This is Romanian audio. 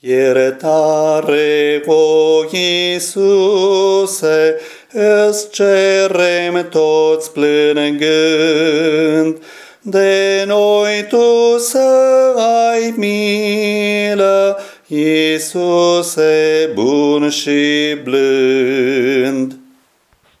Iertare, o Iisuse, îți cerem toți plângând, de noi Tu să ai milă, Iisuse bun și blând.